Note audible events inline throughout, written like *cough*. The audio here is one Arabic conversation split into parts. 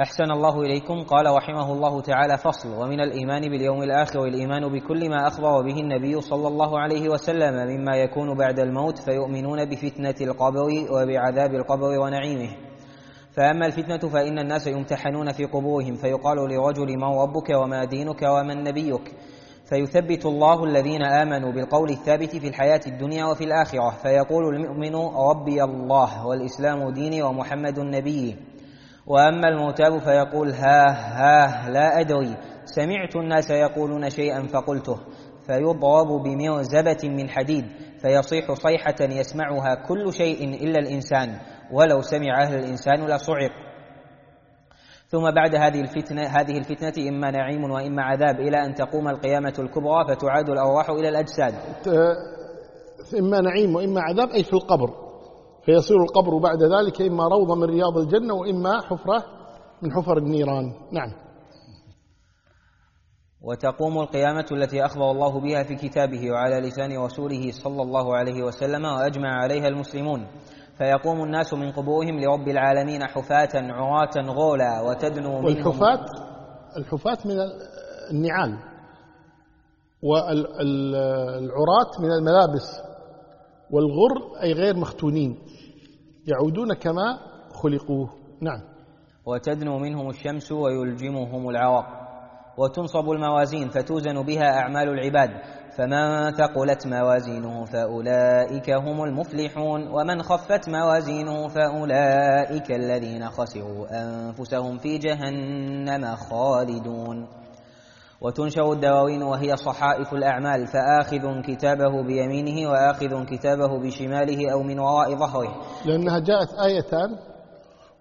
أحسن الله إليكم. قال رحمه الله تعالى فصل ومن الإيمان باليوم الآخر والإيمان بكل ما أخبر به النبي صلى الله عليه وسلم مما يكون بعد الموت فيؤمنون بفتنة القبر وبعذاب القبر ونعيمه. فأما الفتنة فإن الناس يمتحنون في قبورهم فيقال لرجل من ربك وما دينك ومن نبيك؟ فيثبت الله الذين آمنوا بالقول الثابت في الحياة الدنيا وفي الآخرة فيقول المؤمن ربي الله والإسلام ديني ومحمد نبيي وأما المغتاب فيقول ها ها لا أدري. سمعت الناس يقولون شيئا فقلته فيضرب بمرزبه من حديد فيصيح صيحة يسمعها كل شيء إلا الإنسان ولو سمعها الإنسان لصعق. ثم بعد هذه الفتنة هذه الفتنة إما نعيم وإما عذاب إلى أن تقوم القيامة الكبرى فتعاد الأرواح إلى الأجساد. إما نعيم وإما عذاب أي في القبر. فيصير القبر بعد ذلك إما روضة من رياض الجنة وإما حفرة من حفر النيران. نعم. وتقوم القيامة التي أخبر الله بها في كتابه وعلى لسان رسوله صلى الله عليه وسلم وأجمع عليها المسلمون. فيقوم الناس من قبورهم لرب العالمين حفاة عراة غولا وتدنو منهم. والحفاة الحفاة من النعال. والعراة من الملابس. والغر أي غير مختونين. يعودون كما خلقوا نعم. وتدنو منهم الشمس ويلجمهم العرق وتنصب الموازين فتوزن بها أعمال العباد. فمن ثقلت موازينه فأولئك هم المفلحون. ومن خفت موازينه فأولئك الذين خسروا أنفسهم في جهنم خالدون. وتنشر الدواوين وهي صحائف الأعمال فآخذ كتابه بيمينه وآخذ كتابه بشماله أو من وراء ظهره. لأنها جاءت آيتان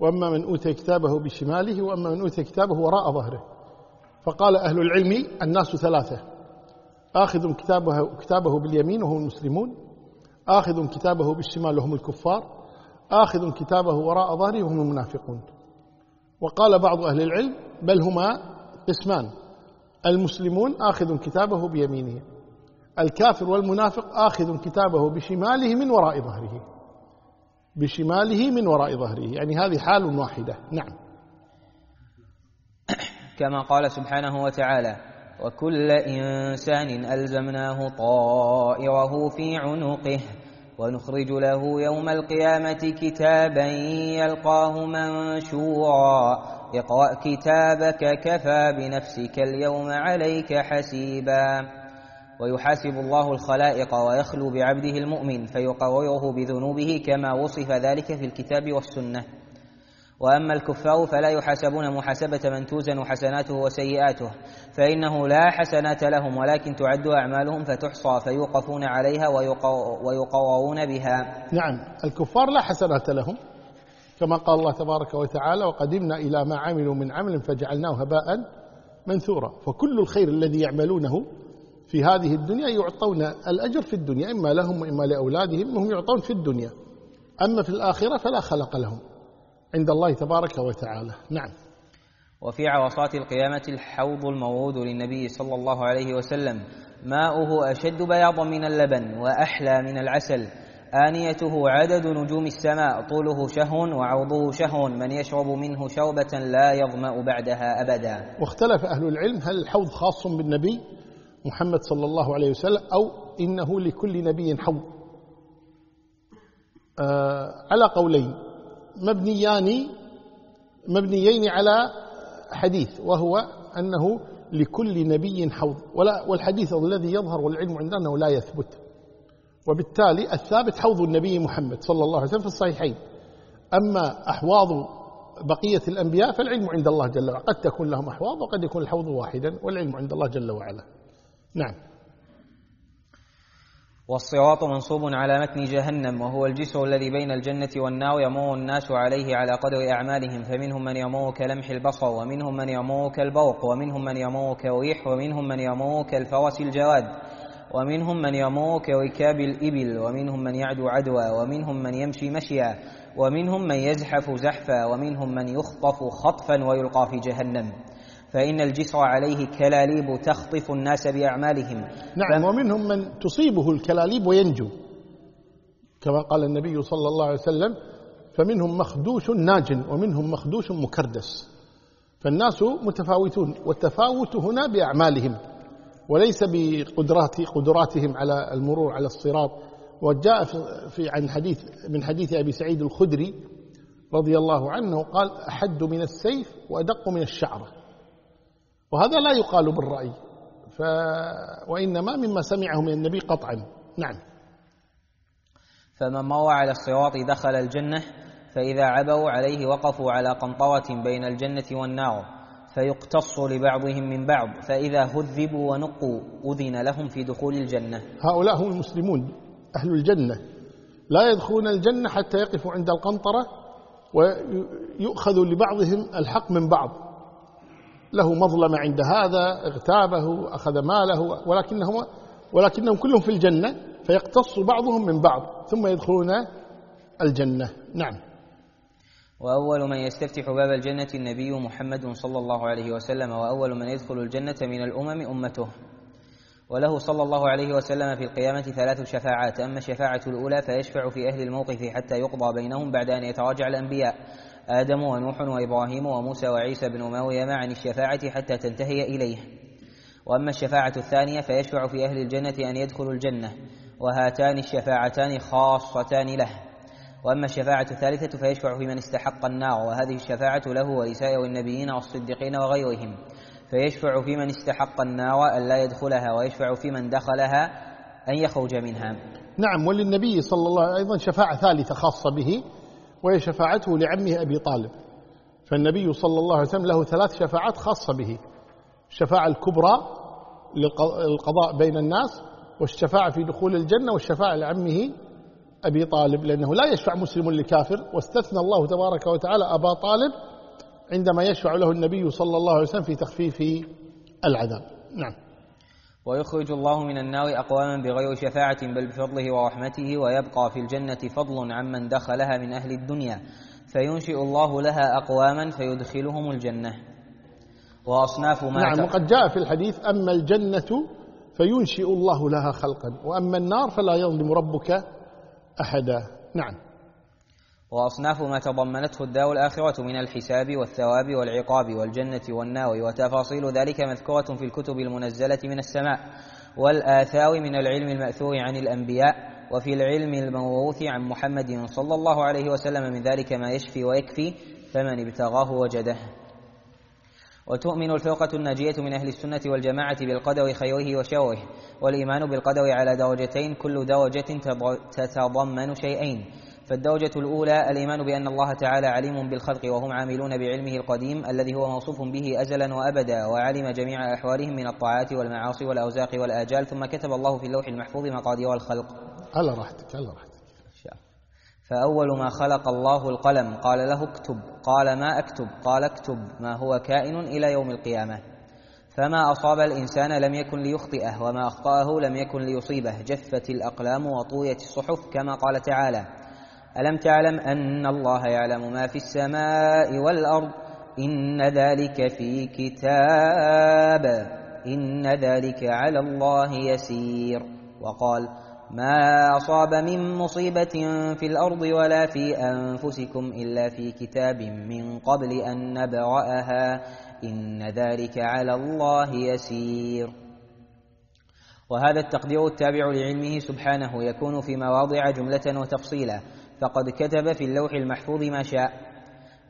وأما من أوتي كتابه بشماله وأما من أوتي كتابه وراء ظهره. فقال أهل العلم الناس ثلاثة آخذ كتابه, كتابه باليمين وهم المسلمون آخذ كتابه بالشمال وهم الكفار آخذ كتابه وراء ظهره وهم المنافقون. وقال بعض أهل العلم بل هما قسمان. المسلمون آخذ كتابه بيمينه. الكافر والمنافق آخذ كتابه بشماله من وراء ظهره. بشماله من وراء ظهره. يعني هذه حال واحدة. نعم. *coughs* كما قال سبحانه وتعالى وكل إنسان ألزمناه طائره في عنقه ونخرج له يوم القيامة كتابا يلقاه منشورا. اقرأ كتابك كفى بنفسك اليوم عليك حسيبا. ويحاسب الله الخلائق ويخلو بعبده المؤمن فيقرره بذنوبه كما وصف ذلك في الكتاب والسنة. وأما الكفار فلا يحاسبون محاسبة من توزن حسناته وسيئاته فإنه لا حسنات لهم ولكن تعد أعمالهم فتحصى فيوقفون عليها ويقررون بها. نعم الكفار لا حسنات لهم. كما قال الله تبارك وتعالى وقدمنا إلى ما عملوا من عمل فجعلناه هباء منثورا. فكل الخير الذي يعملونه في هذه الدنيا يعطون الأجر في الدنيا إما لهم وإما لأولادهم وهم يعطون في الدنيا. أما في الآخرة فلا خلق لهم. عند الله تبارك وتعالى. نعم. وفي عرصات القيامة الحوض المورود للنبي صلى الله عليه وسلم. ماؤه أشد بياضا من اللبن وأحلى من العسل. آنيته عدد نجوم السماء طوله شهو وعوضه شهو من يشرب منه شربة لا يظمأ بعدها أبدا. واختلف أهل العلم هل الحوض خاص بالنبي محمد صلى الله عليه وسلم أو إنه لكل نبي حوض. آه على قولين مبنيان مبنيين على حديث وهو أنه لكل نبي حوض. ولا والحديث الذي يظهر والعلم عندنا لا يثبت. وبالتالي الثابت حوض النبي محمد صلى الله عليه وسلم في الصحيحين. أما أحواض بقية الأنبياء فالعلم عند الله جل وعلا. قد تكون لهم أحواض وقد يكون الحوض واحدا والعلم عند الله جل وعلا. نعم. والصراط منصوب على متن جهنم وهو الجسر الذي بين الجنة والنار يمر الناس عليه على قدر أعمالهم فمنهم من يمر كلمح البصر ومنهم من يمر كالبرق ومنهم من يمر كالريح ومنهم من يمر كالفرس الجواد ومنهم من يمر كركاب الإبل ومنهم من يعدو عدوى ومنهم من يمشي مشيا ومنهم من يزحف زحفا ومنهم من يخطف خطفا ويلقى في جهنم. فإن الجسر عليه كلاليب تخطف الناس بأعمالهم. نعم ومنهم من تصيبه الكلاليب وينجو. كما قال النبي صلى الله عليه وسلم فمنهم مخدوش ناج ومنهم مخدوش مكردس فالناس متفاوتون والتفاوت هنا بأعمالهم. وليس بقدرات قدراتهم على المرور على الصراط. وجاء في عن حديث من حديث أبي سعيد الخدري رضي الله عنه قال أحد من السيف وأدق من الشعرة. وهذا لا يقال بالرأي. ف وإنما مما سمعه من النبي قطعا. نعم. فمن مضى على الصراط دخل الجنة فإذا عبوا عليه وقفوا على قنطرة بين الجنة والنار. فيقتص لبعضهم من بعض فإذا هذبوا ونقوا أذن لهم في دخول الجنة. هؤلاء هم المسلمون أهل الجنة. لا يدخلون الجنة حتى يقفوا عند القنطرة ويؤخذ لبعضهم الحق من بعض. له مظلمة عند هذا اغتابه أخذ ماله ولكنهم ولكنهم كلهم في الجنة فيقتص بعضهم من بعض ثم يدخلون الجنة. نعم. وأول من يستفتح باب الجنة النبي محمد صلى الله عليه وسلم وأول من يدخل الجنة من الأمم أمته. وله صلى الله عليه وسلم في القيامة ثلاث شفاعات أما الشفاعة الأولى فيشفع في أهل الموقف حتى يقضى بينهم بعد أن يتراجع الأنبياء. آدم ونوح وإبراهيم وموسى وعيسى بن مريم عن الشفاعة حتى تنتهي إليه. وأما الشفاعة الثانية فيشفع في أهل الجنة أن يدخلوا الجنة وهاتان الشفاعتان خاصتان له. وأما الشفاعة الثالثة فيشفع في من استحق النار وهذه الشفاعة له ولسائر النبيين والصديقين وغيرهم. فيشفع في من استحق النار أن لا يدخلها ويشفع في من دخلها أن يخرج منها. نعم وللنبي صلى الله عليه وسلم أيضا شفاعة ثالثة خاصة به وهي شفاعته لعمه أبي طالب. فالنبي صلى الله عليه وسلم له ثلاث شفاعات خاصة به. الشفاعة الكبرى للقضاء بين الناس والشفاعة في دخول الجنة والشفاعة لعمه أبي طالب لأنه لا يشفع مسلم لكافر واستثنى الله تبارك وتعالى أبا طالب عندما يشفع له النبي صلى الله عليه وسلم في تخفيف العذاب. نعم. ويخرج الله من النار أقواما بغير شفاعة بل بفضله ورحمته ويبقى في الجنة فضل عمن دخلها من أهل الدنيا. فينشئ الله لها أقواما فيدخلهم الجنة. وأصناف ما نعم وقد جاء في الحديث أما الجنة فينشئ الله لها خلقا وأما النار فلا يظلم ربك أحدا نعم. وأصناف ما تضمنته الدار الآخرة من الحساب والثواب والعقاب والجنة والنار وتفاصيل ذلك مذكورة في الكتب المنزلة من السماء والآثار من العلم المأثور عن الأنبياء وفي العلم الموروث عن محمد صلى الله عليه وسلم من ذلك ما يشفي ويكفي فمن ابتغاه وجده. وتؤمن الفرقة الناجية من أهل السنة والجماعة بالقدر خيره وشره والإيمان بالقدر على درجتين كل درجة تتضمن شيئين. فالدرجة الأولى الإيمان بأن الله تعالى عليم بالخلق وهم عاملون بعلمه القديم الذي هو موصوف به أزلا وأبدا وعلم جميع أحوالهم من الطاعات والمعاصي والأوزاق والآجال ثم كتب الله في اللوح المحفوظ مقادير الخلق. على راحتك على راحتك. فأول ما خلق الله القلم قال له اكتب قال ما أكتب؟ قال اكتب ما هو كائن إلى يوم القيامة. فما أصاب الإنسان لم يكن ليخطئه وما أخطأه لم يكن ليصيبه. جفت الأقلام وطويت الصحف كما قال تعالى ألم تعلم أن الله يعلم ما في السماء والأرض؟ إن ذلك في كتاب إن ذلك على الله يسير. وقال ما أصاب من مصيبة في الأرض ولا في أنفسكم إلا في كتاب من قبل أن نبرأها. إن ذلك على الله يسير. وهذا التقدير التابع لعلمه سبحانه يكون في مواضع جملة وتفصيلا. فقد كتب في اللوح المحفوظ ما شاء.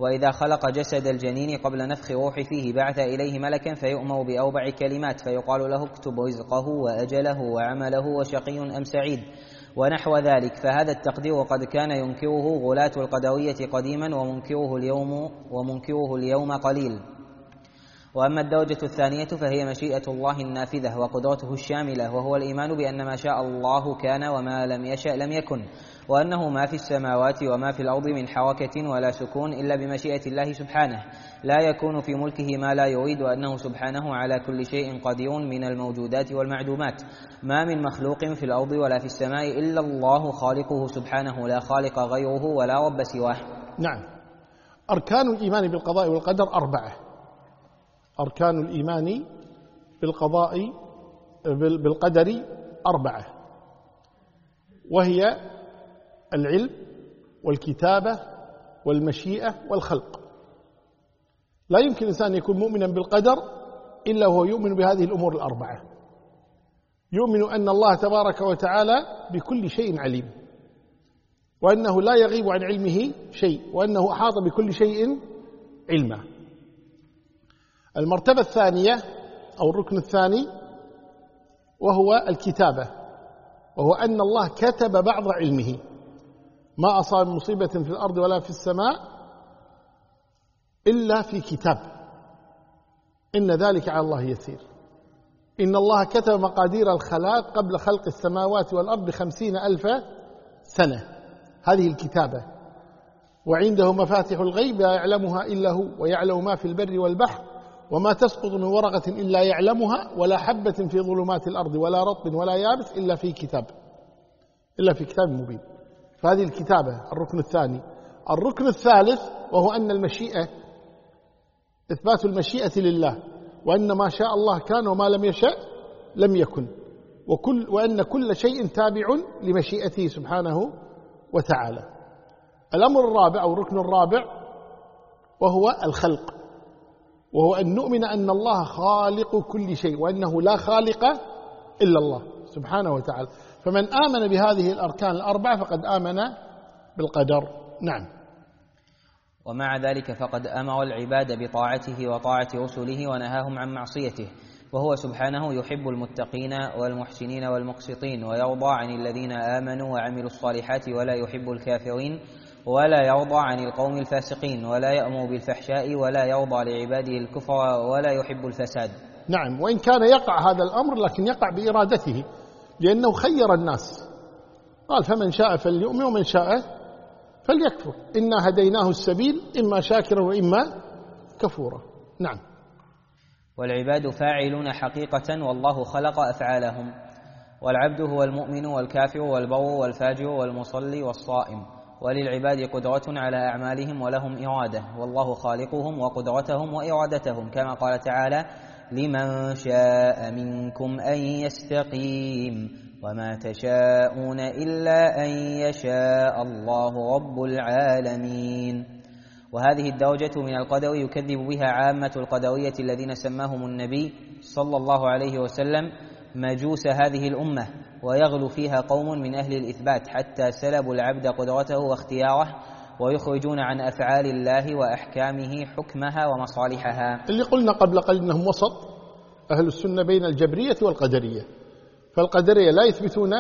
وإذا خلق جسد الجنين قبل نفخ روح فيه بعث إليه ملكا فيؤمر بأربع كلمات فيقال له اكتب رزقه وأجله وعمله وشقي أم سعيد ونحو ذلك. فهذا التقدير قد كان ينكره غلاة القدرية قديما ومنكره اليوم ومنكره اليوم قليل. وأما الدرجة الثانية فهي مشيئة الله النافذة وقدرته الشاملة وهو الإيمان بأن ما شاء الله كان وما لم يشأ لم يكن. وأنه ما في السماوات وما في الأرض من حركة ولا سكون إلا بمشيئة الله سبحانه. لا يكون في ملكه ما لا يريد وأنه سبحانه على كل شيء قدير من الموجودات والمعدومات. ما من مخلوق في الأرض ولا في السماء إلا الله خالقه سبحانه لا خالق غيره ولا رب سواه. نعم. أركان الإيمان بالقضاء والقدر أربعة. أركان الإيمان بالقضاء بالقدر أربعة. وهي العلم والكتابة والمشيئة والخلق. لا يمكن إنسان يكون مؤمنا بالقدر إلا وهو يؤمن بهذه الأمور الأربعة. يؤمن أن الله تبارك وتعالى بكل شيء عليم وأنه لا يغيب عن علمه شيء وأنه أحاط بكل شيء علما. المرتبة الثانية أو الركن الثاني وهو الكتابة وهو أن الله كتب بعض علمه. ما أصاب مصيبة في الأرض ولا في السماء إلا في كتاب. إن ذلك على الله يسير. إن الله كتب مقادير الخلاق قبل خلق السماوات والأرض بخمسين ألف سنة. هذه الكتابة. وعنده مفاتح الغيب لا يعلمها إلا هو ويعلم ما في البر والبحر وما تسقط من ورقة إلا يعلمها ولا حبة في ظلمات الأرض ولا رطب ولا يابس إلا في كتاب. إلا في كتاب مبين. فهذه الكتابة الركن الثاني. الركن الثالث وهو أن المشيئة إثبات المشيئة لله وأن ما شاء الله كان وما لم يشاء لم يكن. وكل وأن كل شيء تابع لمشيئته سبحانه وتعالى. الأمر الرابع أو الركن الرابع وهو الخلق. وهو أن نؤمن أن الله خالق كل شيء وأنه لا خالق إلا الله سبحانه وتعالى. فمن آمن بهذه الأركان الأربعة فقد آمن بالقدر. نعم. ومع ذلك فقد أمر العباد بطاعته وطاعة رسله ونهاهم عن معصيته وهو سبحانه يحب المتقين والمحسنين والمقسطين ويرضى عن الذين آمنوا وعملوا الصالحات ولا يحب الكافرين ولا يرضى عن القوم الفاسقين ولا يأمر بالفحشاء ولا يرضى لعباده الكفر ولا يحب الفساد. نعم. وإن كان يقع هذا الأمر لكن يقع بإرادته. لأنه خير الناس. قال فمن شاء فليؤمن ومن شاء فليكفر. إنا هديناه السبيل إما شاكرا وإما كفورا. نعم. والعباد فاعلون حقيقة والله خلق أفعالهم. والعبد هو المؤمن والكافر والبر والفاجر والمصلي والصائم. وللعباد قدرة على أعمالهم ولهم إرادة. والله خالقهم وقدرتهم وإرادتهم كما قال تعالى لمن شاء منكم أن يستقيم وما تشاءون إلا أن يشاء الله رب العالمين. وهذه الدرجة من القدر يكذب بها عامة القدرية الذين سماهم النبي صلى الله عليه وسلم مجوس هذه الأمة ويغلو فيها قوم من أهل الإثبات حتى سلبوا العبد قدرته واختياره ويخرجون عن أفعال الله وأحكامه حكمها ومصالحها. اللي قلنا قبل قليل أنهم وسط أهل السنة بين الجبرية والقدرية. فالقدرية لا يثبتون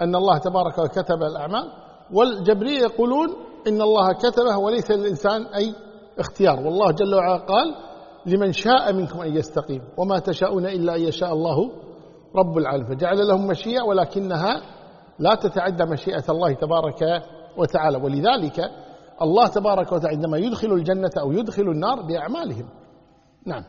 أن الله تبارك وكتب الأعمال والجبرية يقولون إن الله كتبه وليس للإنسان أي اختيار. والله جل وعلا قال لمن شاء منكم أن يستقيم وما تشاءون إلا أن يشاء الله رب العالمين. فجعل لهم مشيئة ولكنها لا تتعدى مشيئة الله تبارك وتعالى. ولذلك الله تبارك وتعالى عندما يدخل الجنة أو يدخل النار بأعمالهم. نعم.